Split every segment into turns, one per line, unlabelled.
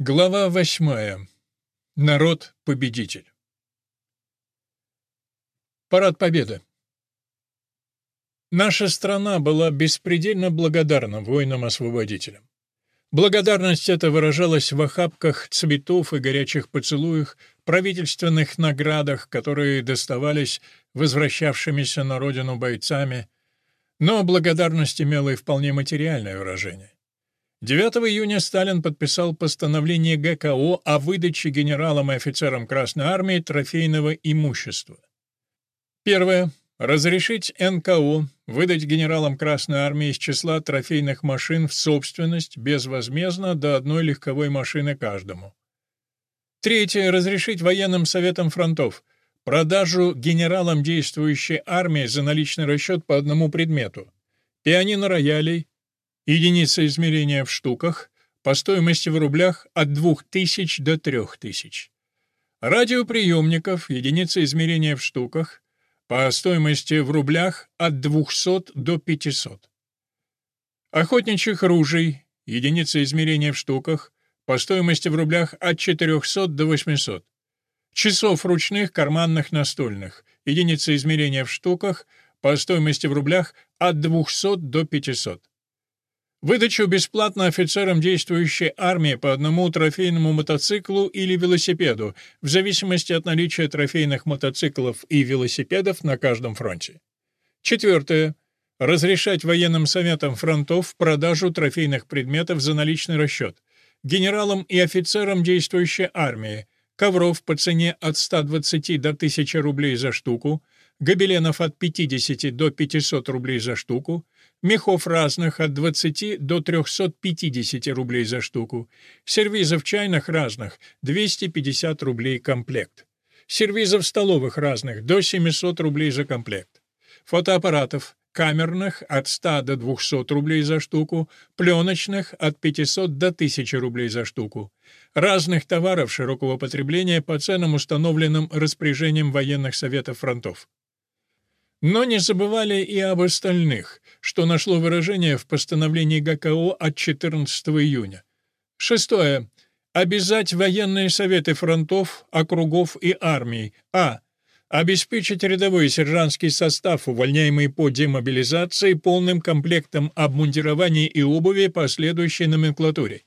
Глава восьмая. Народ-победитель. Парад Победы. Наша страна была беспредельно благодарна воинам-освободителям. Благодарность эта выражалась в охапках цветов и горячих поцелуях, правительственных наградах, которые доставались возвращавшимися на родину бойцами, но благодарность имела и вполне материальное выражение. 9 июня Сталин подписал постановление ГКО о выдаче генералам и офицерам Красной Армии трофейного имущества. Первое. Разрешить НКО выдать генералам Красной Армии из числа трофейных машин в собственность безвозмездно до одной легковой машины каждому. Третье. Разрешить военным советам фронтов продажу генералам действующей армии за наличный расчет по одному предмету. Пианино роялей, Единица измерения в штуках, по стоимости в рублях от 2000 до 3000. Радиоприемников, единица измерения в штуках, по стоимости в рублях от 200 до 500. Охотничьих ружей, единица измерения в штуках, по стоимости в рублях от 400 до 800. Часов ручных карманных настольных, единица измерения в штуках, по стоимости в рублях от 200 до 500. Выдачу бесплатно офицерам действующей армии по одному трофейному мотоциклу или велосипеду, в зависимости от наличия трофейных мотоциклов и велосипедов на каждом фронте. Четвертое. Разрешать военным советам фронтов продажу трофейных предметов за наличный расчет. Генералам и офицерам действующей армии. Ковров по цене от 120 до 1000 рублей за штуку, гобеленов от 50 до 500 рублей за штуку, мехов разных от 20 до 350 рублей за штуку, сервизов чайных разных 250 рублей комплект, сервизов столовых разных до 700 рублей за комплект, фотоаппаратов камерных от 100 до 200 рублей за штуку, пленочных от 500 до 1000 рублей за штуку, разных товаров широкого потребления по ценам, установленным распоряжением военных советов фронтов. Но не забывали и об остальных, что нашло выражение в постановлении ГКО от 14 июня. Шестое. Обязать военные советы фронтов, округов и армий. А. Обеспечить рядовой сержантский состав, увольняемый по демобилизации, полным комплектом обмундирования и обуви по следующей номенклатуре.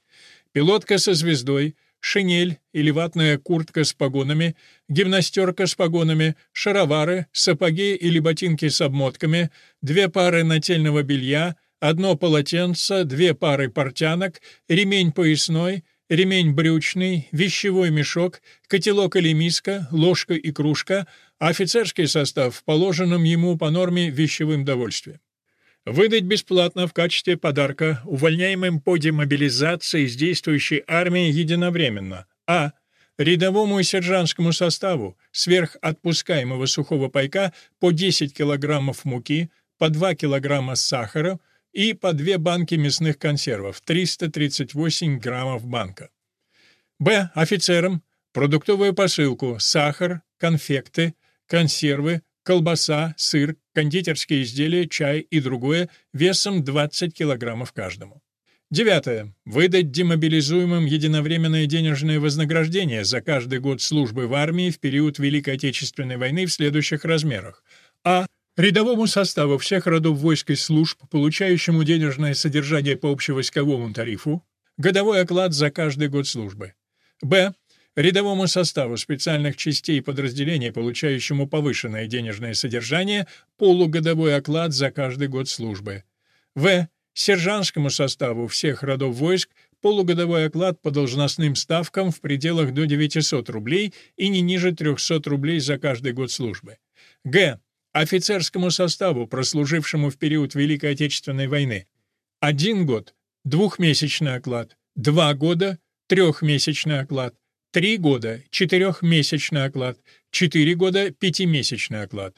Пилотка со звездой – шинель или ватная куртка с погонами, гимнастерка с погонами, шаровары, сапоги или ботинки с обмотками, две пары нательного белья, одно полотенце, две пары портянок, ремень поясной, ремень брючный, вещевой мешок, котелок или миска, ложка и кружка, офицерский состав в положенном ему по норме вещевым довольствием. Выдать бесплатно в качестве подарка увольняемым по демобилизации из действующей армии единовременно а. рядовому и сержантскому составу сверх отпускаемого сухого пайка по 10 килограммов муки, по 2 килограмма сахара и по 2 банки мясных консервов, 338 граммов банка. Б. Офицерам продуктовую посылку, сахар, конфекты, консервы, колбаса, сыр, кондитерские изделия, чай и другое весом 20 килограммов каждому. Девятое. Выдать демобилизуемым единовременное денежное вознаграждение за каждый год службы в армии в период Великой Отечественной войны в следующих размерах. А. Рядовому составу всех родов войск и служб, получающему денежное содержание по общевойсковому тарифу, годовой оклад за каждый год службы. Б. Рядовому составу специальных частей подразделений, получающему повышенное денежное содержание, полугодовой оклад за каждый год службы. В. Сержантскому составу всех родов войск полугодовой оклад по должностным ставкам в пределах до 900 рублей и не ниже 300 рублей за каждый год службы. Г. Офицерскому составу, прослужившему в период Великой Отечественной войны. Один год – двухмесячный оклад, два года – трехмесячный оклад – Три года – четырехмесячный оклад, четыре года – пятимесячный оклад.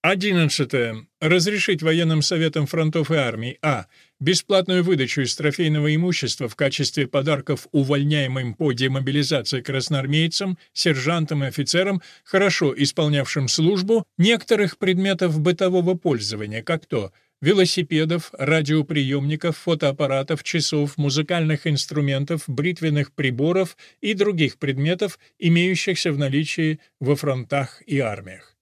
Одиннадцатое. Разрешить военным советам фронтов и армий а. бесплатную выдачу из трофейного имущества в качестве подарков увольняемым по демобилизации красноармейцам, сержантам и офицерам, хорошо исполнявшим службу, некоторых предметов бытового пользования, как то велосипедов, радиоприемников, фотоаппаратов, часов, музыкальных инструментов, бритвенных приборов и других предметов, имеющихся в наличии во фронтах и армиях.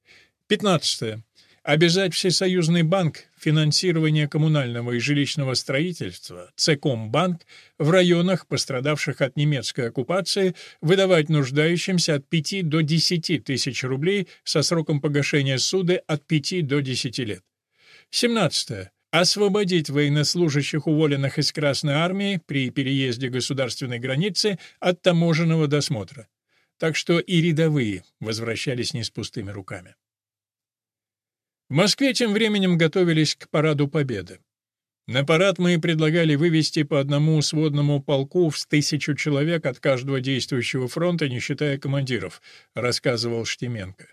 15 обязать Всесоюзный банк финансирования коммунального и жилищного строительства, Цекомбанк, в районах, пострадавших от немецкой оккупации, выдавать нуждающимся от 5 до 10 тысяч рублей со сроком погашения суды от 5 до 10 лет. 17. Освободить военнослужащих, уволенных из Красной Армии при переезде государственной границы от таможенного досмотра. Так что и рядовые возвращались не с пустыми руками. В Москве тем временем готовились к параду Победы. На парад мы предлагали вывести по одному сводному полку в тысячу человек от каждого действующего фронта, не считая командиров, рассказывал Штеменко.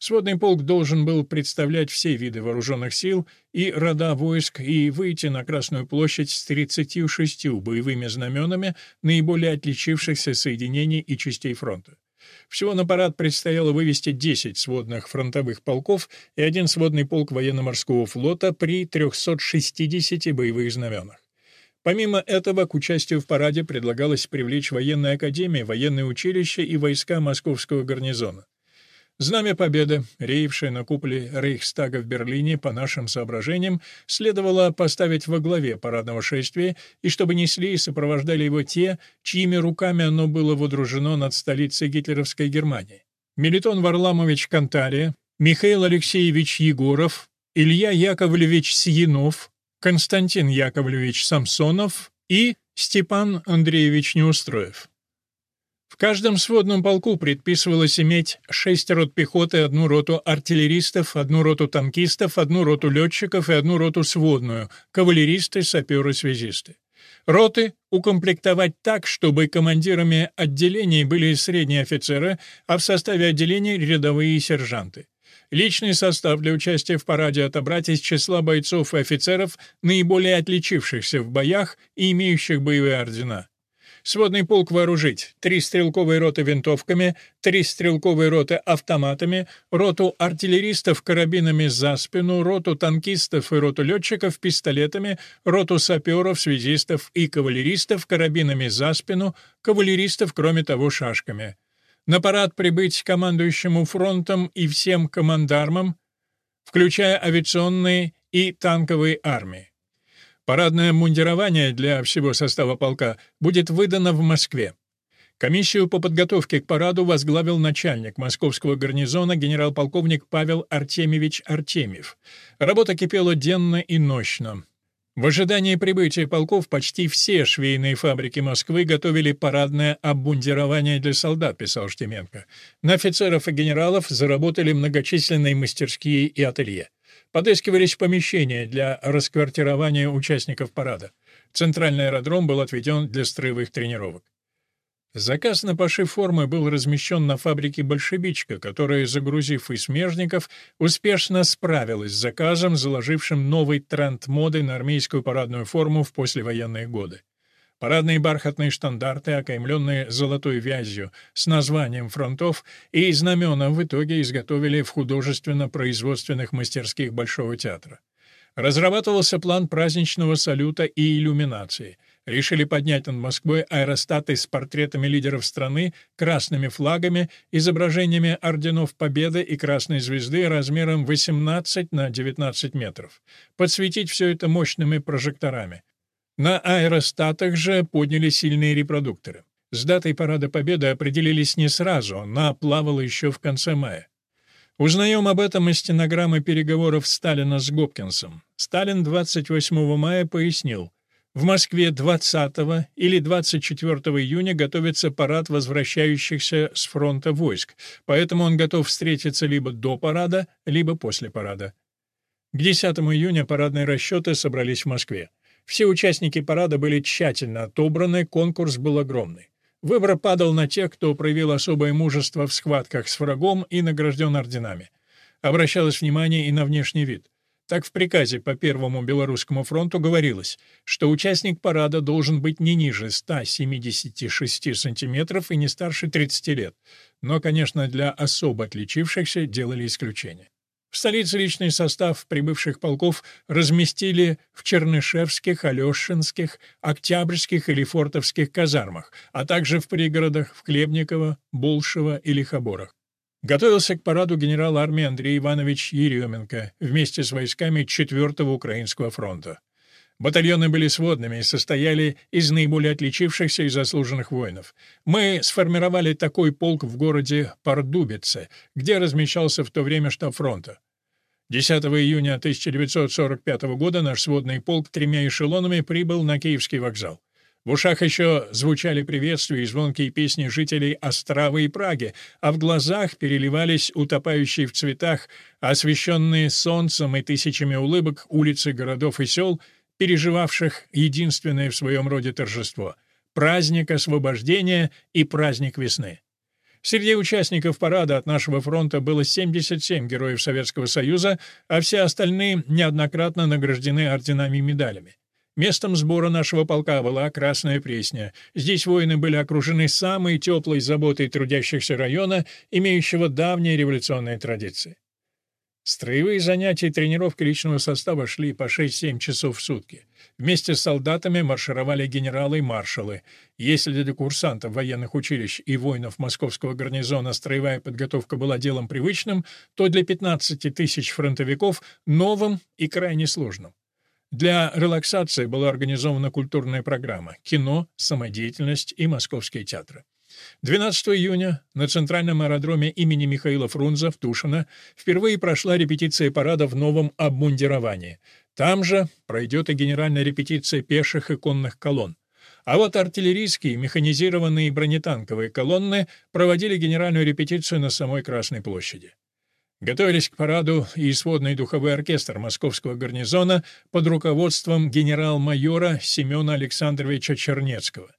Сводный полк должен был представлять все виды вооруженных сил и рода войск и выйти на Красную площадь с 36 боевыми знаменами наиболее отличившихся соединений и частей фронта. Всего на парад предстояло вывести 10 сводных фронтовых полков и один сводный полк военно-морского флота при 360 боевых знаменах. Помимо этого, к участию в параде предлагалось привлечь военные академии, военные училища и войска московского гарнизона. Знамя Победы, реевшее на куполе Рейхстага в Берлине, по нашим соображениям, следовало поставить во главе парадного шествия, и чтобы несли и сопровождали его те, чьими руками оно было водружено над столицей гитлеровской Германии. Мелитон Варламович Кантария, Михаил Алексеевич Егоров, Илья Яковлевич Сиенов, Константин Яковлевич Самсонов и Степан Андреевич Неустроев. В каждом сводном полку предписывалось иметь шесть рот пехоты, одну роту артиллеристов, одну роту танкистов, одну роту летчиков и одну роту сводную, кавалеристы, саперы, связисты. Роты укомплектовать так, чтобы командирами отделений были средние офицеры, а в составе отделений — рядовые сержанты. Личный состав для участия в параде отобрать из числа бойцов и офицеров, наиболее отличившихся в боях и имеющих боевые ордена. Сводный полк вооружить. Три стрелковые роты винтовками, три стрелковые роты автоматами, роту артиллеристов карабинами за спину, роту танкистов и роту летчиков пистолетами, роту саперов, связистов и кавалеристов карабинами за спину, кавалеристов, кроме того, шашками. На парад прибыть командующему фронтом и всем командармам, включая авиационные и танковые армии. Парадное мундирование для всего состава полка будет выдано в Москве. Комиссию по подготовке к параду возглавил начальник московского гарнизона генерал-полковник Павел Артемьевич Артемьев. Работа кипела денно и ночно. В ожидании прибытия полков почти все швейные фабрики Москвы готовили парадное обмундирование для солдат, писал Штеменко. На офицеров и генералов заработали многочисленные мастерские и ателье. Подыскивались помещения для расквартирования участников парада. Центральный аэродром был отведен для строевых тренировок. Заказ на пошив формы был размещен на фабрике «Большевичка», которая, загрузив и смежников, успешно справилась с заказом, заложившим новый тренд моды на армейскую парадную форму в послевоенные годы. Парадные бархатные штандарты, окаймленные золотой вязью с названием фронтов, и знамена в итоге изготовили в художественно-производственных мастерских Большого театра. Разрабатывался план праздничного салюта и иллюминации. Решили поднять над Москвой аэростаты с портретами лидеров страны, красными флагами, изображениями орденов Победы и Красной Звезды размером 18 на 19 метров. Подсветить все это мощными прожекторами. На аэростатах же подняли сильные репродукторы. С датой Парада Победы определились не сразу, она плавала еще в конце мая. Узнаем об этом из стенограммы переговоров Сталина с Гопкинсом. Сталин 28 мая пояснил, в Москве 20 или 24 июня готовится парад возвращающихся с фронта войск, поэтому он готов встретиться либо до парада, либо после парада. К 10 июня парадные расчеты собрались в Москве. Все участники парада были тщательно отобраны, конкурс был огромный. Выбор падал на тех, кто проявил особое мужество в схватках с врагом и награжден орденами. Обращалось внимание и на внешний вид. Так в приказе по Первому Белорусскому фронту говорилось, что участник парада должен быть не ниже 176 сантиметров и не старше 30 лет, но, конечно, для особо отличившихся делали исключение. В столице личный состав прибывших полков разместили в Чернышевских, Алешинских, Октябрьских и Лефортовских казармах, а также в пригородах в Клебниково, Булшево и Лихоборах. Готовился к параду генерал армии Андрей Иванович Еременко вместе с войсками 4-го Украинского фронта. Батальоны были сводными и состояли из наиболее отличившихся и заслуженных воинов. Мы сформировали такой полк в городе Пардубице, где размещался в то время штаб фронта. 10 июня 1945 года наш сводный полк тремя эшелонами прибыл на Киевский вокзал. В ушах еще звучали приветствия и звонкие песни жителей Островы и Праги, а в глазах переливались утопающие в цветах, освещенные солнцем и тысячами улыбок улицы городов и сел — переживавших единственное в своем роде торжество — праздник освобождения и праздник весны. Среди участников парада от нашего фронта было 77 героев Советского Союза, а все остальные неоднократно награждены орденами и медалями. Местом сбора нашего полка была Красная Пресня. Здесь воины были окружены самой теплой заботой трудящихся района, имеющего давние революционные традиции. Строевые занятия и тренировки личного состава шли по 6-7 часов в сутки. Вместе с солдатами маршировали генералы и маршалы. Если для курсантов военных училищ и воинов московского гарнизона строевая подготовка была делом привычным, то для 15 тысяч фронтовиков — новым и крайне сложным. Для релаксации была организована культурная программа — кино, самодеятельность и московские театры. 12 июня на центральном аэродроме имени Михаила Фрунзе в Тушино впервые прошла репетиция парада в новом обмундировании. Там же пройдет и генеральная репетиция пеших и конных колонн. А вот артиллерийские, механизированные и бронетанковые колонны проводили генеральную репетицию на самой Красной площади. Готовились к параду и сводный духовой оркестр московского гарнизона под руководством генерал-майора Семена Александровича Чернецкого.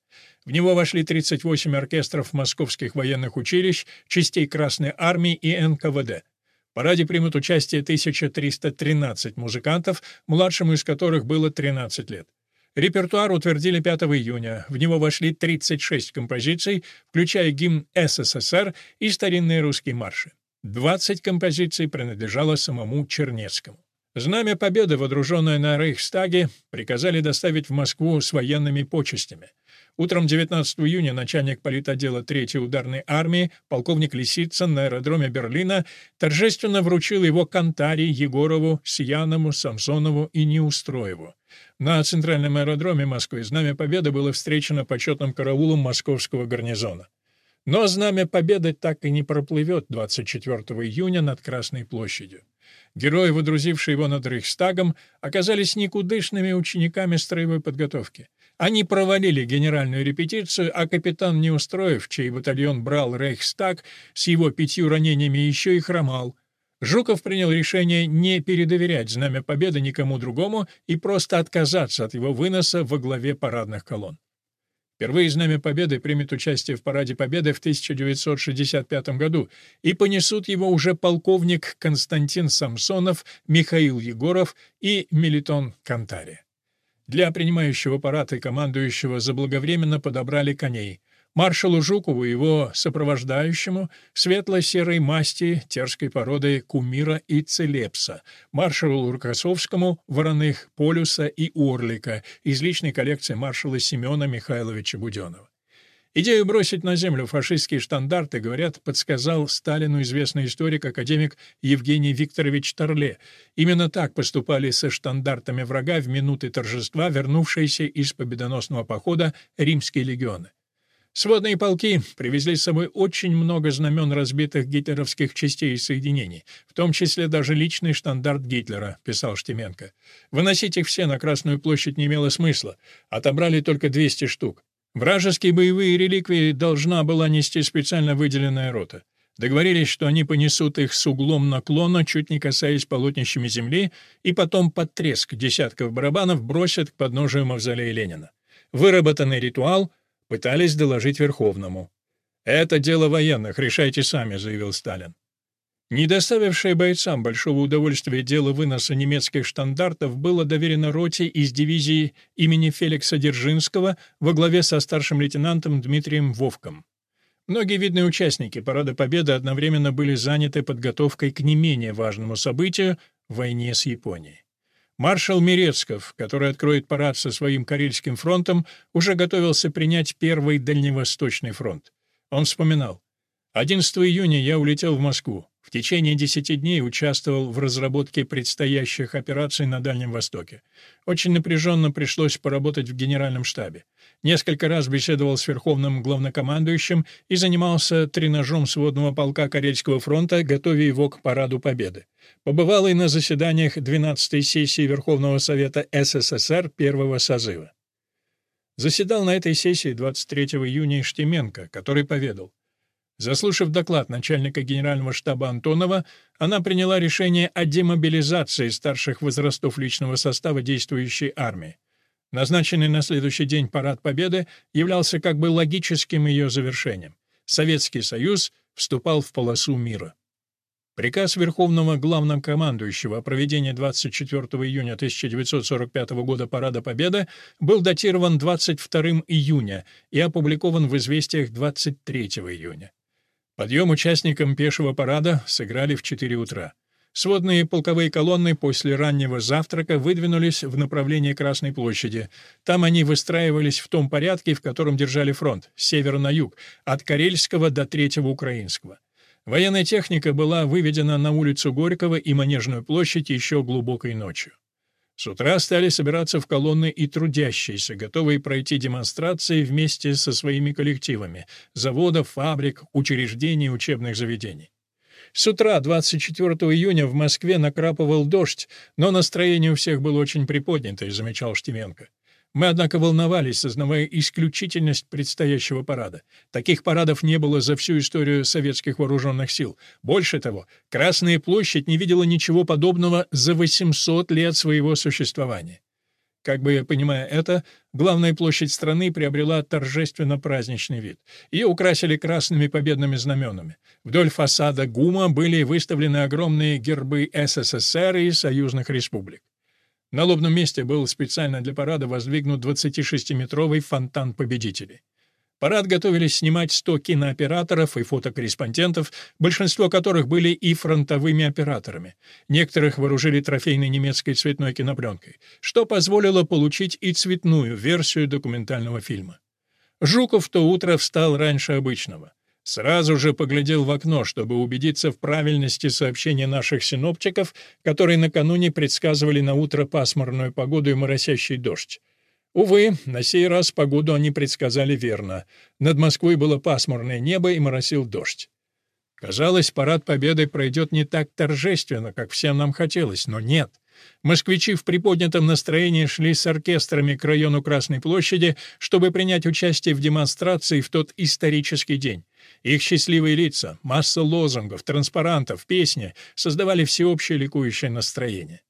В него вошли 38 оркестров московских военных училищ, частей Красной Армии и НКВД. В параде примут участие 1313 музыкантов, младшему из которых было 13 лет. Репертуар утвердили 5 июня. В него вошли 36 композиций, включая гимн СССР и старинные русские марши. 20 композиций принадлежало самому Чернецкому. Знамя Победы, водруженное на Рейхстаге, приказали доставить в Москву с военными почестями. Утром 19 июня начальник политотдела 3-й ударной армии, полковник Лисицын на аэродроме Берлина торжественно вручил его Кантари, Егорову, Сиянову, Самсонову и Неустроеву. На центральном аэродроме Москвы Знамя Победы было встречено почетным караулом московского гарнизона. Но Знамя Победы так и не проплывет 24 июня над Красной площадью. Герои, выдрузившие его над Рейхстагом, оказались никудышными учениками строевой подготовки. Они провалили генеральную репетицию, а капитан Неустроев, чей батальон брал Рейхстаг, с его пятью ранениями еще и хромал. Жуков принял решение не передоверять Знамя Победы никому другому и просто отказаться от его выноса во главе парадных колонн. Впервые Знамя Победы примет участие в Параде Победы в 1965 году и понесут его уже полковник Константин Самсонов, Михаил Егоров и Мелитон Кантари. Для принимающего парад и командующего заблаговременно подобрали коней. Маршалу Жукову и его сопровождающему светло-серой масти терской породы кумира и целепса, маршалу Рукосовскому вороных полюса и орлика из личной коллекции маршала Семена Михайловича Буденова. Идею бросить на землю фашистские штандарты, говорят, подсказал Сталину известный историк-академик Евгений Викторович Торле. Именно так поступали со штандартами врага в минуты торжества, вернувшиеся из победоносного похода римские легионы. Сводные полки привезли с собой очень много знамен разбитых гитлеровских частей и соединений, в том числе даже личный штандарт Гитлера, писал Штеменко. Выносить их все на Красную площадь не имело смысла, отобрали только 200 штук. Вражеские боевые реликвии должна была нести специально выделенная рота. Договорились, что они понесут их с углом наклона, чуть не касаясь полотнищами земли, и потом под треск десятков барабанов бросят к подножию мавзолея Ленина. Выработанный ритуал пытались доложить Верховному. «Это дело военных, решайте сами», — заявил Сталин. Не доставившее бойцам большого удовольствия дело выноса немецких штандартов было доверено роте из дивизии имени Феликса Дзержинского во главе со старшим лейтенантом Дмитрием Вовком. Многие видные участники Парада Победы одновременно были заняты подготовкой к не менее важному событию — войне с Японией. Маршал Мерецков, который откроет парад со своим Карельским фронтом, уже готовился принять Первый Дальневосточный фронт. Он вспоминал. 11 июня я улетел в Москву. В течение десяти дней участвовал в разработке предстоящих операций на Дальнем Востоке. Очень напряженно пришлось поработать в генеральном штабе. Несколько раз беседовал с верховным главнокомандующим и занимался тренажом сводного полка Карельского фронта, готовя его к параду Победы. Побывал и на заседаниях 12-й сессии Верховного Совета СССР первого созыва. Заседал на этой сессии 23 июня Штеменко, который поведал. Заслушав доклад начальника генерального штаба Антонова, она приняла решение о демобилизации старших возрастов личного состава действующей армии. Назначенный на следующий день парад Победы являлся как бы логическим ее завершением. Советский Союз вступал в полосу мира. Приказ Верховного Главнокомандующего о проведении 24 июня 1945 года Парада Победы был датирован 22 июня и опубликован в «Известиях» 23 июня. Подъем участникам пешего парада сыграли в 4 утра. Сводные полковые колонны после раннего завтрака выдвинулись в направлении Красной площади. Там они выстраивались в том порядке, в котором держали фронт, с севера на юг, от Карельского до Третьего Украинского. Военная техника была выведена на улицу Горького и Манежную площадь еще глубокой ночью. С утра стали собираться в колонны и трудящиеся, готовые пройти демонстрации вместе со своими коллективами — заводов, фабрик, учреждений, учебных заведений. С утра 24 июня в Москве накрапывал дождь, но настроение у всех было очень приподнятое, замечал Штеменко. Мы, однако, волновались, сознавая исключительность предстоящего парада. Таких парадов не было за всю историю советских вооруженных сил. Больше того, Красная площадь не видела ничего подобного за 800 лет своего существования. Как бы понимая это, главная площадь страны приобрела торжественно-праздничный вид. Ее украсили красными победными знаменами. Вдоль фасада ГУМа были выставлены огромные гербы СССР и союзных республик. На лобном месте был специально для парада воздвигнут 26-метровый фонтан победителей. Парад готовились снимать 100 кинооператоров и фотокорреспондентов, большинство которых были и фронтовыми операторами. Некоторых вооружили трофейной немецкой цветной кинопленкой, что позволило получить и цветную версию документального фильма. Жуков то утро встал раньше обычного. Сразу же поглядел в окно, чтобы убедиться в правильности сообщения наших синоптиков, которые накануне предсказывали на утро пасмурную погоду и моросящий дождь. Увы, на сей раз погоду они предсказали верно. Над Москвой было пасмурное небо и моросил дождь. Казалось, парад Победы пройдет не так торжественно, как всем нам хотелось, но нет. Москвичи в приподнятом настроении шли с оркестрами к району Красной площади, чтобы принять участие в демонстрации в тот исторический день. Их счастливые лица, масса лозунгов, транспарантов, песни создавали всеобщее ликующее настроение.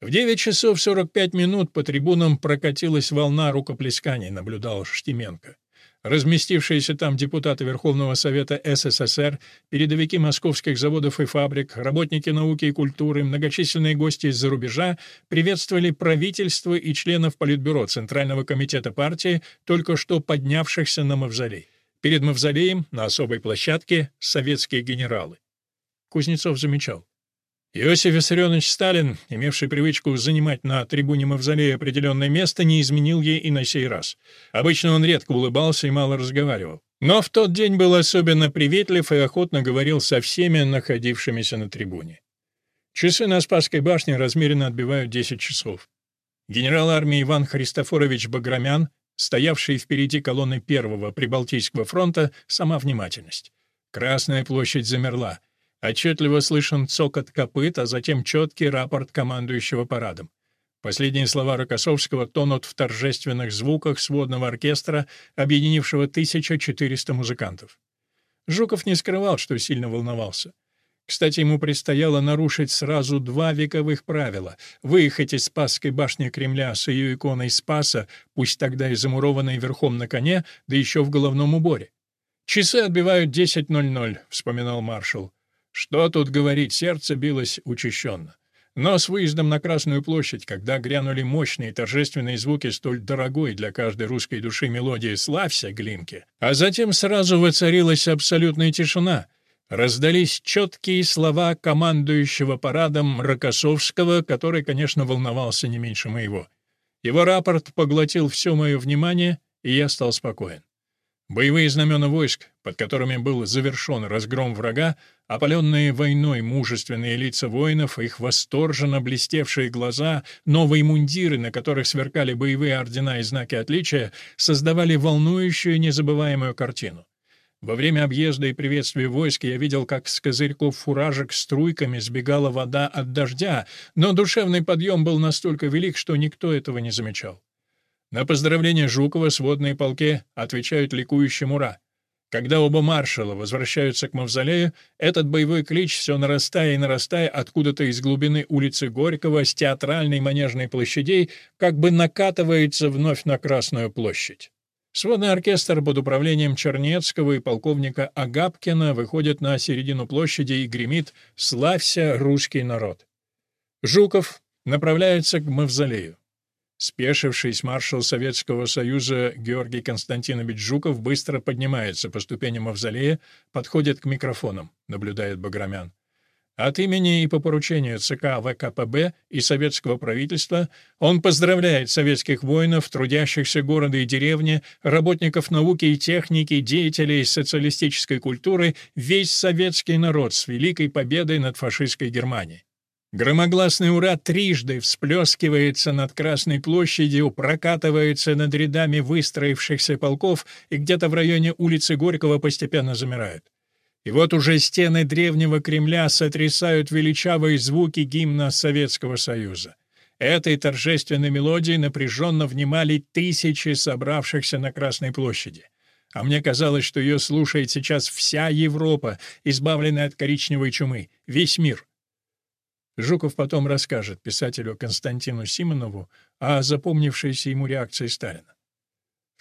В 9 часов 45 минут по трибунам прокатилась волна рукоплесканий, наблюдал Штеменко. Разместившиеся там депутаты Верховного Совета СССР, передовики московских заводов и фабрик, работники науки и культуры, многочисленные гости из-за рубежа приветствовали правительство и членов Политбюро Центрального комитета партии, только что поднявшихся на мавзолей. Перед мавзолеем на особой площадке советские генералы. Кузнецов замечал. Иосиф Виссарионович Сталин, имевший привычку занимать на трибуне мавзолея определенное место, не изменил ей и на сей раз. Обычно он редко улыбался и мало разговаривал. Но в тот день был особенно приветлив и охотно говорил со всеми находившимися на трибуне. Часы на Спасской башне размеренно отбивают 10 часов. Генерал армии Иван Христофорович Баграмян стоявший впереди колонны Первого Прибалтийского фронта, сама внимательность. Красная площадь замерла. Отчетливо слышен цокот копыт, а затем четкий рапорт командующего парадом. Последние слова Рокоссовского тонут в торжественных звуках сводного оркестра, объединившего 1400 музыкантов. Жуков не скрывал, что сильно волновался. Кстати, ему предстояло нарушить сразу два вековых правила — выехать из Спасской башни Кремля с ее иконой Спаса, пусть тогда и замурованной верхом на коне, да еще в головном уборе. «Часы отбивают 10.00», — вспоминал маршал. Что тут говорить, сердце билось учащенно. Но с выездом на Красную площадь, когда грянули мощные торжественные звуки столь дорогой для каждой русской души мелодии «Славься, Глинки», а затем сразу воцарилась абсолютная тишина, раздались четкие слова командующего парадом Рокоссовского, который, конечно, волновался не меньше моего. Его рапорт поглотил все мое внимание, и я стал спокоен. Боевые знамена войск, под которыми был завершен разгром врага, опаленные войной мужественные лица воинов, их восторженно блестевшие глаза, новые мундиры, на которых сверкали боевые ордена и знаки отличия, создавали волнующую незабываемую картину. Во время объезда и приветствия войск я видел, как с козырьков фуражек струйками сбегала вода от дождя, но душевный подъем был настолько велик, что никто этого не замечал. На поздравление Жукова сводные полки отвечают ликующим «Ура!». Когда оба маршала возвращаются к мавзолею, этот боевой клич, все нарастая и нарастая откуда-то из глубины улицы Горького с театральной манежной площадей, как бы накатывается вновь на Красную площадь. Сводный оркестр под управлением Чернецкого и полковника Агапкина выходит на середину площади и гремит «Славься, русский народ!». Жуков направляется к мавзолею. Спешившись, маршал Советского Союза Георгий Константинович Жуков быстро поднимается по ступеням мавзолея, подходит к микрофонам, наблюдает Баграмян. От имени и по поручению ЦК ВКПБ и советского правительства он поздравляет советских воинов, трудящихся города и деревни, работников науки и техники, деятелей социалистической культуры, весь советский народ с великой победой над фашистской Германией. Громогласный «Ура» трижды всплескивается над Красной площадью, прокатывается над рядами выстроившихся полков и где-то в районе улицы Горького постепенно замирает. И вот уже стены древнего Кремля сотрясают величавые звуки гимна Советского Союза. Этой торжественной мелодии напряженно внимали тысячи собравшихся на Красной площади. А мне казалось, что ее слушает сейчас вся Европа, избавленная от коричневой чумы, весь мир — Жуков потом расскажет писателю Константину Симонову о запомнившейся ему реакции Сталина.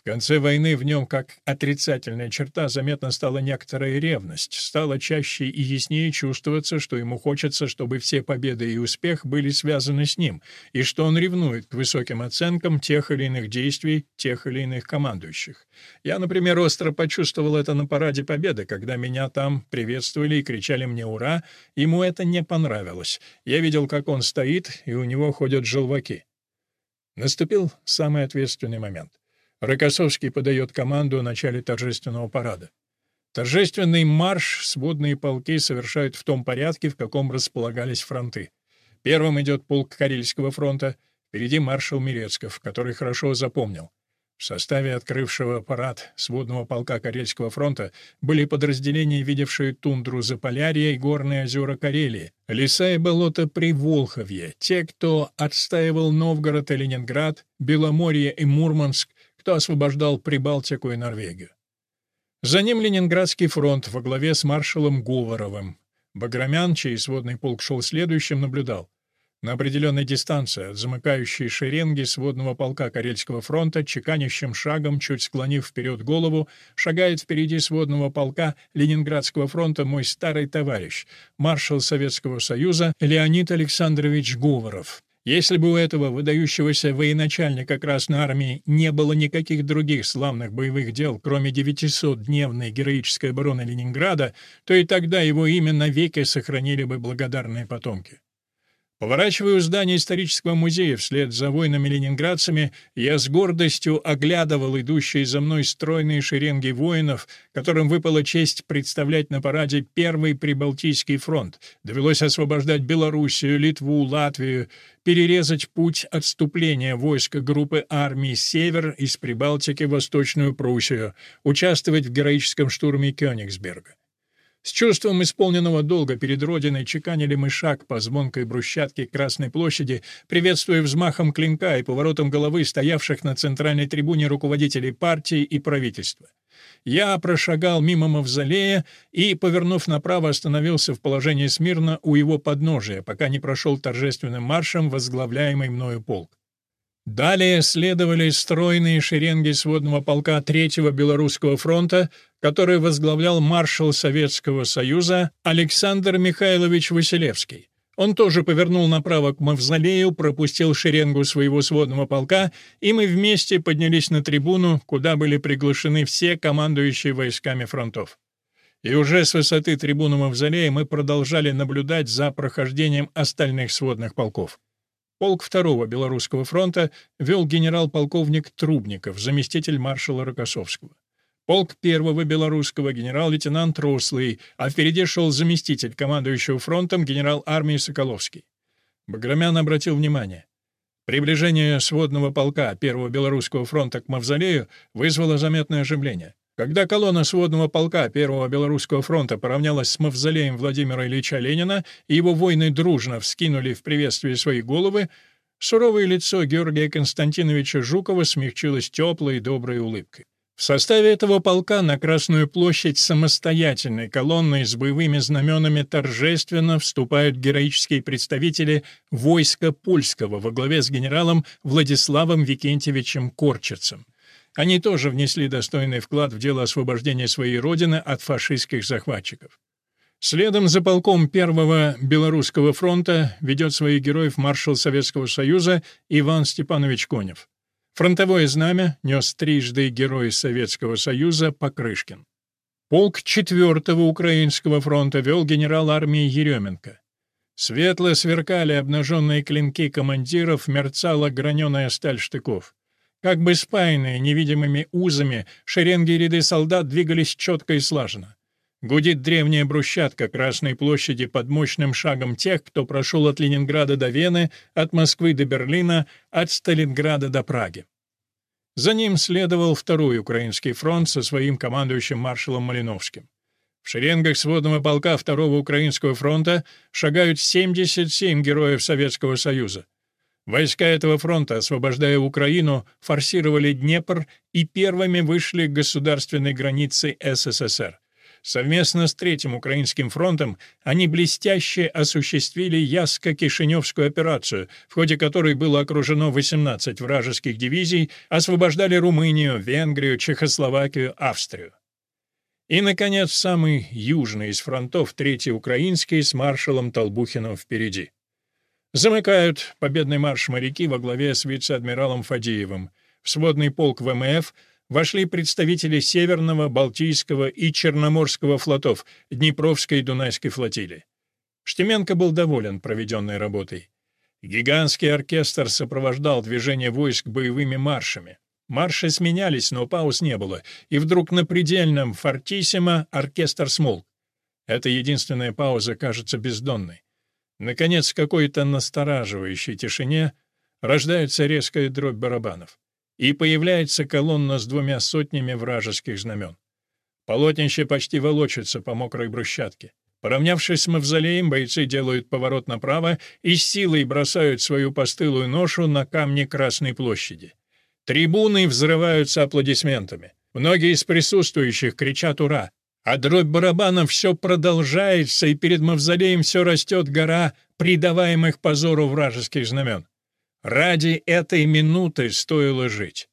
В конце войны в нем, как отрицательная черта, заметно стала некоторая ревность. Стало чаще и яснее чувствоваться, что ему хочется, чтобы все победы и успех были связаны с ним, и что он ревнует к высоким оценкам тех или иных действий, тех или иных командующих. Я, например, остро почувствовал это на параде Победы, когда меня там приветствовали и кричали мне «Ура!». Ему это не понравилось. Я видел, как он стоит, и у него ходят желваки. Наступил самый ответственный момент. Рокоссовский подает команду о начале торжественного парада. Торжественный марш сводные полки совершают в том порядке, в каком располагались фронты. Первым идет полк Карельского фронта, впереди маршал Мирецков, который хорошо запомнил. В составе открывшего парад сводного полка Карельского фронта были подразделения, видевшие тундру Заполярья и горные озера Карелии, леса и болота при Волховье, те, кто отстаивал Новгород и Ленинград, Беломорье и Мурманск, кто освобождал Прибалтику и Норвегию. За ним Ленинградский фронт во главе с маршалом Говоровым. Баграмян, чей сводный полк шел следующим, наблюдал. На определенной дистанции от замыкающей шеренги сводного полка Карельского фронта, чеканящим шагом, чуть склонив вперед голову, шагает впереди сводного полка Ленинградского фронта мой старый товарищ, маршал Советского Союза Леонид Александрович Говоров. Если бы у этого выдающегося военачальника Красной Армии не было никаких других славных боевых дел, кроме 900-дневной героической обороны Ленинграда, то и тогда его имя навеки сохранили бы благодарные потомки. Поворачивая у здания исторического музея вслед за воинами-ленинградцами, я с гордостью оглядывал идущие за мной стройные шеренги воинов, которым выпала честь представлять на параде Первый Прибалтийский фронт. Довелось освобождать Белоруссию, Литву, Латвию, перерезать путь отступления войск группы армий «Север» из Прибалтики в Восточную Пруссию, участвовать в героическом штурме Кёнигсберга. С чувством исполненного долга перед Родиной чеканили мы шаг по звонкой брусчатке Красной площади, приветствуя взмахом клинка и поворотом головы стоявших на центральной трибуне руководителей партии и правительства. Я прошагал мимо мавзолея и, повернув направо, остановился в положении смирно у его подножия, пока не прошел торжественным маршем возглавляемый мною полк. Далее следовали стройные шеренги сводного полка Третьего Белорусского фронта, который возглавлял маршал Советского Союза Александр Михайлович Василевский. Он тоже повернул направо к мавзолею, пропустил шеренгу своего сводного полка, и мы вместе поднялись на трибуну, куда были приглашены все командующие войсками фронтов. И уже с высоты трибуны мавзолея мы продолжали наблюдать за прохождением остальных сводных полков. Полк второго Белорусского фронта вел генерал-полковник Трубников, заместитель маршала Рокоссовского. Полк первого белорусского генерал-лейтенант Рослый, а впереди шел заместитель командующего фронтом генерал армии Соколовский. Баграмян обратил внимание. Приближение сводного полка первого белорусского фронта к Мавзолею вызвало заметное оживление. Когда колонна сводного полка Первого Белорусского фронта поравнялась с мавзолеем Владимира Ильича Ленина, и его воины дружно вскинули в приветствии свои головы, суровое лицо Георгия Константиновича Жукова смягчилось теплой и доброй улыбкой. В составе этого полка на Красную площадь самостоятельной колонной с боевыми знаменами торжественно вступают героические представители войска польского во главе с генералом Владиславом Викентьевичем Корчицем. Они тоже внесли достойный вклад в дело освобождения своей родины от фашистских захватчиков. Следом за полком Первого Белорусского фронта ведет своих героев маршал Советского Союза Иван Степанович Конев. Фронтовое знамя нес трижды герой Советского Союза Покрышкин. Полк 4-го Украинского фронта вел генерал армии Еременко. Светло сверкали обнаженные клинки командиров, мерцала граненая сталь штыков. Как бы спаянные невидимыми узами, шеренги и ряды солдат двигались четко и слаженно. Гудит древняя брусчатка Красной площади под мощным шагом тех, кто прошел от Ленинграда до Вены, от Москвы до Берлина, от Сталинграда до Праги. За ним следовал Второй Украинский фронт со своим командующим маршалом Малиновским. В шеренгах сводного полка Второго Украинского фронта шагают 77 героев Советского Союза. Войска этого фронта, освобождая Украину, форсировали Днепр и первыми вышли к государственной границе СССР. Совместно с Третьим Украинским фронтом они блестяще осуществили Яско-Кишиневскую операцию, в ходе которой было окружено 18 вражеских дивизий, освобождали Румынию, Венгрию, Чехословакию, Австрию. И, наконец, самый южный из фронтов, Третий Украинский, с маршалом Толбухиным впереди. Замыкают победный марш моряки во главе с вице-адмиралом Фадеевым. В сводный полк ВМФ — вошли представители Северного, Балтийского и Черноморского флотов Днепровской и Дунайской флотилии. Штеменко был доволен проведенной работой. Гигантский оркестр сопровождал движение войск боевыми маршами. Марши сменялись, но пауз не было, и вдруг на предельном фортиссимо оркестр смолк. Эта единственная пауза кажется бездонной. Наконец, в какой-то настораживающей тишине рождается резкая дробь барабанов и появляется колонна с двумя сотнями вражеских знамен. Полотнище почти волочится по мокрой брусчатке. Поравнявшись с мавзолеем, бойцы делают поворот направо и с силой бросают свою постылую ношу на камни Красной площади. Трибуны взрываются аплодисментами. Многие из присутствующих кричат «Ура!», а дробь барабанов все продолжается, и перед мавзолеем все растет гора придаваемых позору вражеских знамен. Ради этой минуты стоило жить.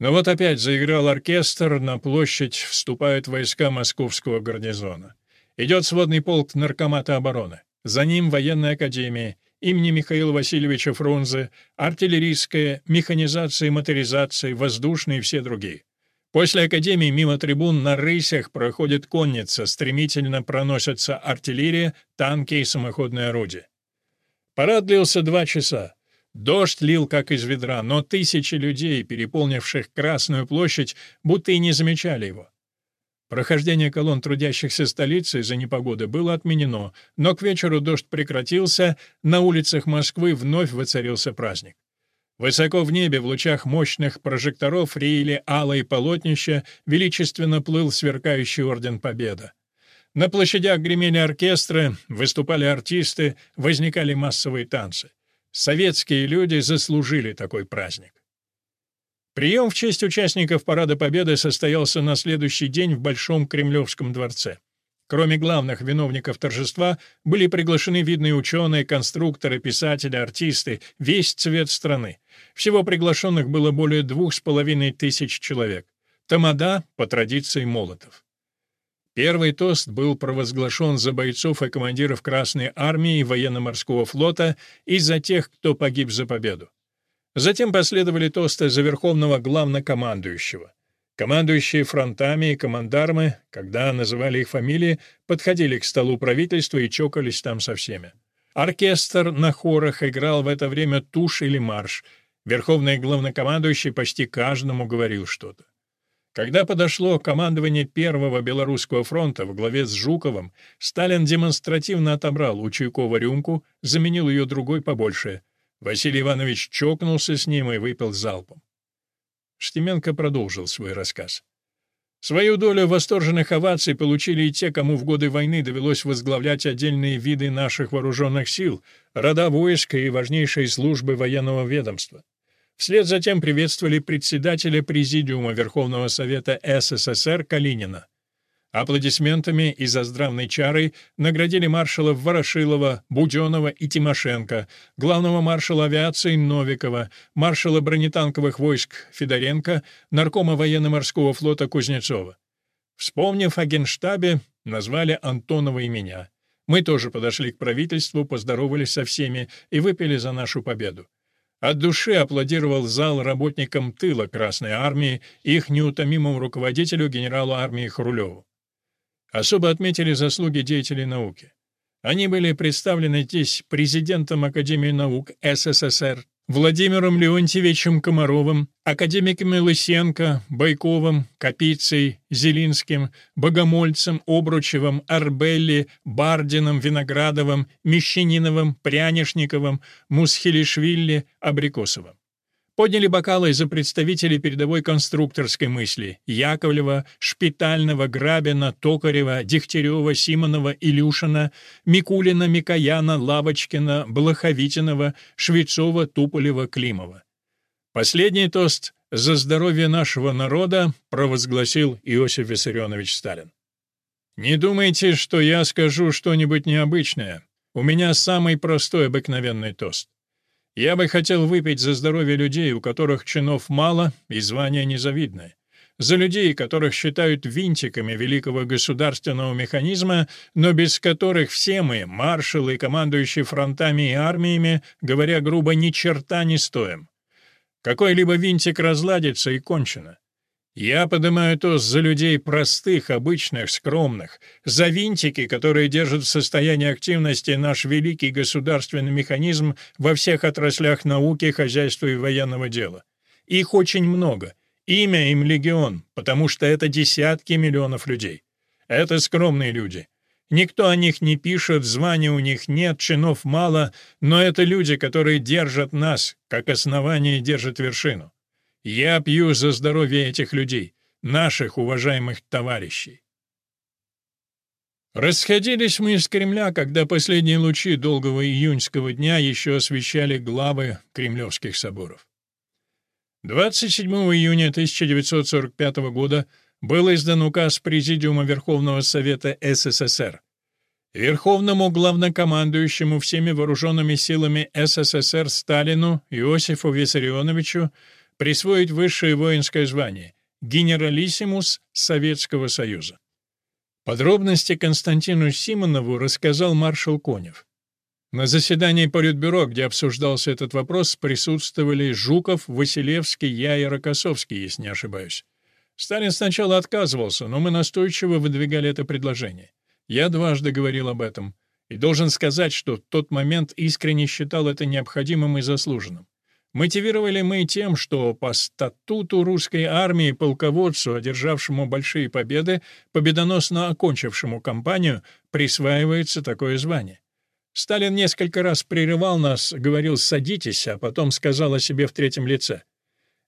Но вот опять заиграл оркестр, на площадь вступают войска московского гарнизона. Идет сводный полк наркомата обороны. За ним военная академия имени Михаила Васильевича Фрунзе, артиллерийская, механизация и моторизация, воздушные и все другие. После академии мимо трибун на рысях проходит конница, стремительно проносятся артиллерия, танки и самоходные орудия. Парад длился два часа. Дождь лил как из ведра, но тысячи людей, переполнивших Красную площадь, будто и не замечали его. Прохождение колонн трудящихся столицы из-за непогоды было отменено, но к вечеру дождь прекратился, на улицах Москвы вновь воцарился праздник. Высоко в небе, в лучах мощных прожекторов, реяли алые полотнища, величественно плыл сверкающий орден Победа. На площадях гремели оркестры, выступали артисты, возникали массовые танцы. Советские люди заслужили такой праздник. Прием в честь участников Парада Победы состоялся на следующий день в Большом Кремлевском дворце. Кроме главных виновников торжества, были приглашены видные ученые, конструкторы, писатели, артисты, весь цвет страны. Всего приглашенных было более двух с половиной тысяч человек. Тамада, по традиции, Молотов. Первый тост был провозглашен за бойцов и командиров Красной армии и военно-морского флота и за тех, кто погиб за победу. Затем последовали тосты за верховного главнокомандующего. Командующие фронтами и командармы, когда называли их фамилии, подходили к столу правительства и чокались там со всеми. Оркестр на хорах играл в это время тушь или марш. Верховный главнокомандующий почти каждому говорил что-то. Когда подошло командование Первого Белорусского фронта в главе с Жуковым, Сталин демонстративно отобрал у Чуйкова рюмку, заменил ее другой побольше. Василий Иванович чокнулся с ним и выпил залпом. Штеменко продолжил свой рассказ. Свою долю восторженных оваций получили и те, кому в годы войны довелось возглавлять отдельные виды наших вооруженных сил, рода войска и важнейшие службы военного ведомства. Вслед за тем приветствовали председателя Президиума Верховного Совета СССР Калинина. Аплодисментами и за здравной чарой наградили маршалов Ворошилова, Буденова и Тимошенко, главного маршала авиации Новикова, маршала бронетанковых войск Федоренко, наркома военно-морского флота Кузнецова. Вспомнив о генштабе, назвали Антонова и меня. Мы тоже подошли к правительству, поздоровались со всеми и выпили за нашу победу. От души аплодировал зал работникам тыла Красной Армии их неутомимому руководителю генералу армии Хрулеву. Особо отметили заслуги деятелей науки. Они были представлены здесь президентом Академии наук СССР, Владимиром Леонтьевичем Комаровым, академиками Лысенко, Байковым, Капицей, Зелинским, Богомольцем, Обручевым, Арбелли, Бардином, Виноградовым, Мещаниновым, Прянишниковым, Мусхилишвили, Абрикосовым. Подняли бокалы за представителей передовой конструкторской мысли Яковлева, Шпитального, Грабина, Токарева, Дегтярева, Симонова, Илюшина, Микулина, Микояна, Лавочкина, Блоховитинова, Швецова, Туполева, Климова. Последний тост «За здоровье нашего народа» провозгласил Иосиф Виссарионович Сталин. «Не думайте, что я скажу что-нибудь необычное. У меня самый простой обыкновенный тост. Я бы хотел выпить за здоровье людей, у которых чинов мало и звания незавидное. За людей, которых считают винтиками великого государственного механизма, но без которых все мы, маршалы, командующие фронтами и армиями, говоря грубо, ни черта не стоим. Какой-либо винтик разладится и кончено. Я поднимаю тост за людей простых, обычных, скромных, за винтики, которые держат в состоянии активности наш великий государственный механизм во всех отраслях науки, хозяйства и военного дела. Их очень много. Имя им легион, потому что это десятки миллионов людей. Это скромные люди. Никто о них не пишет, звания у них нет, чинов мало, но это люди, которые держат нас, как основание держит вершину. Я пью за здоровье этих людей, наших уважаемых товарищей. Расходились мы из Кремля, когда последние лучи долгого июньского дня еще освещали главы кремлевских соборов. 27 июня 1945 года был издан указ Президиума Верховного Совета СССР. Верховному главнокомандующему всеми вооруженными силами СССР Сталину Иосифу Виссарионовичу присвоить высшее воинское звание — генералиссимус Советского Союза. Подробности Константину Симонову рассказал маршал Конев. На заседании Политбюро, где обсуждался этот вопрос, присутствовали Жуков, Василевский, я и Рокоссовский, если не ошибаюсь. Сталин сначала отказывался, но мы настойчиво выдвигали это предложение. Я дважды говорил об этом. И должен сказать, что в тот момент искренне считал это необходимым и заслуженным. Мотивировали мы тем, что по статуту русской армии полководцу, одержавшему большие победы, победоносно окончившему кампанию, присваивается такое звание. Сталин несколько раз прерывал нас, говорил «садитесь», а потом сказал о себе в третьем лице.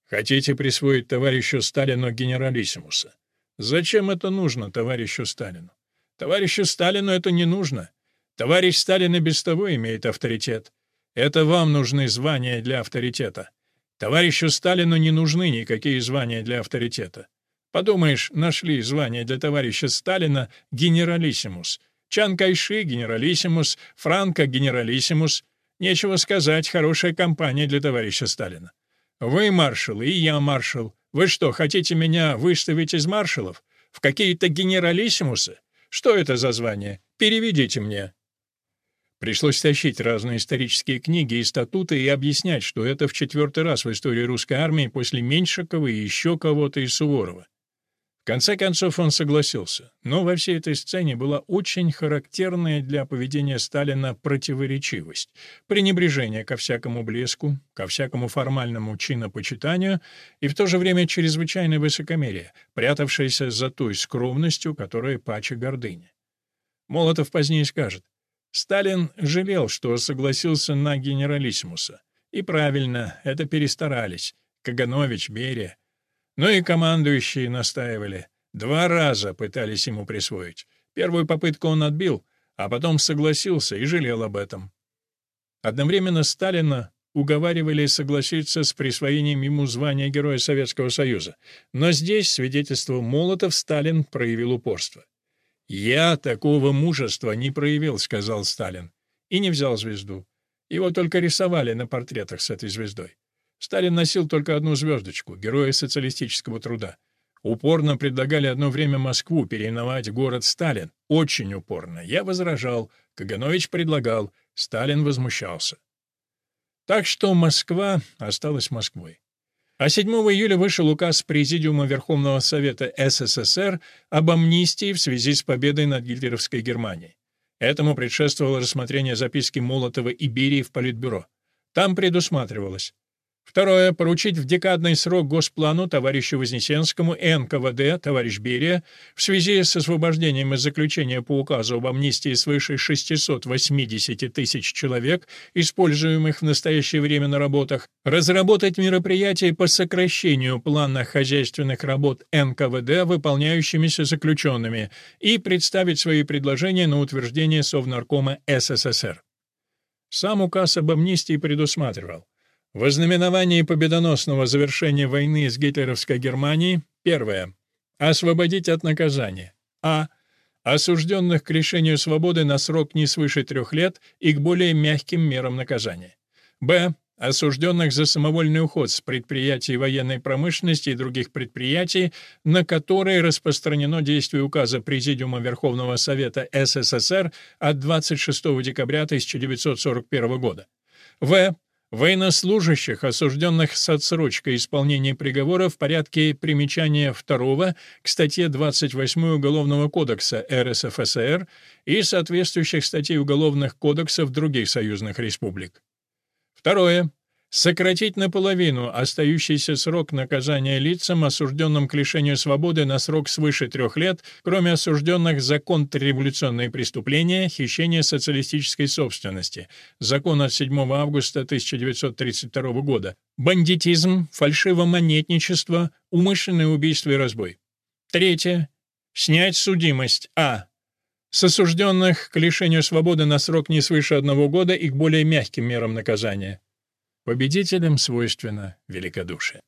«Хотите присвоить товарищу Сталину генералиссимуса? Зачем это нужно товарищу Сталину? Товарищу Сталину это не нужно. Товарищ Сталин и без того имеет авторитет. Это вам нужны звания для авторитета. Товарищу Сталину не нужны никакие звания для авторитета. Подумаешь, нашли звание для товарища Сталина генералиссимус. Чан Кайши — генералиссимус, Франко — генералиссимус. Нечего сказать, хорошая компания для товарища Сталина. Вы маршал, и я маршал. Вы что, хотите меня выставить из маршалов? В какие-то генералиссимусы? Что это за звание? Переведите мне». Пришлось тащить разные исторические книги и статуты и объяснять, что это в четвертый раз в истории русской армии после Меньшикова и еще кого-то из Суворова. В конце концов он согласился, но во всей этой сцене была очень характерная для поведения Сталина противоречивость, пренебрежение ко всякому блеску, ко всякому формальному чинопочитанию и в то же время чрезвычайное высокомерие, прятавшееся за той скромностью, которая паче гордыни. Молотов позднее скажет, Сталин жалел, что согласился на генералиссимуса. И правильно, это перестарались. Каганович, Берия. Но и командующие настаивали. Два раза пытались ему присвоить. Первую попытку он отбил, а потом согласился и жалел об этом. Одновременно Сталина уговаривали согласиться с присвоением ему звания Героя Советского Союза. Но здесь, свидетельство Молотов, Сталин проявил упорство. «Я такого мужества не проявил», — сказал Сталин, и не взял звезду. Его только рисовали на портретах с этой звездой. Сталин носил только одну звездочку — Героя социалистического труда. Упорно предлагали одно время Москву переименовать город Сталин. Очень упорно. Я возражал, Каганович предлагал, Сталин возмущался. Так что Москва осталась Москвой. А 7 июля вышел указ Президиума Верховного Совета СССР об амнистии в связи с победой над гитлеровской Германией. Этому предшествовало рассмотрение записки Молотова и Берии в Политбюро. Там предусматривалось Второе. Поручить в декадный срок Госплану товарищу Вознесенскому НКВД, товарищ Берия, в связи с освобождением из заключения по указу об амнистии свыше 680 тысяч человек, используемых в настоящее время на работах, разработать мероприятия по сокращению плана хозяйственных работ НКВД выполняющимися заключенными и представить свои предложения на утверждение Совнаркома СССР. Сам указ об амнистии предусматривал в знаменовании победоносного завершения войны с гитлеровской Германией первое. Освободить от наказания. А. Осужденных к лишению свободы на срок не свыше трех лет и к более мягким мерам наказания. Б. Осужденных за самовольный уход с предприятий военной промышленности и других предприятий, на которые распространено действие указа Президиума Верховного Совета СССР от 26 декабря 1941 года. В военнослужащих, осужденных с отсрочкой исполнения приговора в порядке примечания 2 к статье 28 Уголовного кодекса РСФСР и соответствующих статей уголовных кодексов других союзных республик. Второе сократить наполовину остающийся срок наказания лицам, осужденным к лишению свободы на срок свыше трех лет, кроме осужденных за контрреволюционные преступления, хищение социалистической собственности, закон от 7 августа 1932 года, бандитизм, фальшивомонетничество, умышленное убийство и разбой. Третье. Снять судимость А. С осужденных к лишению свободы на срок не свыше одного года и к более мягким мерам наказания. Победителям свойственно великодушие.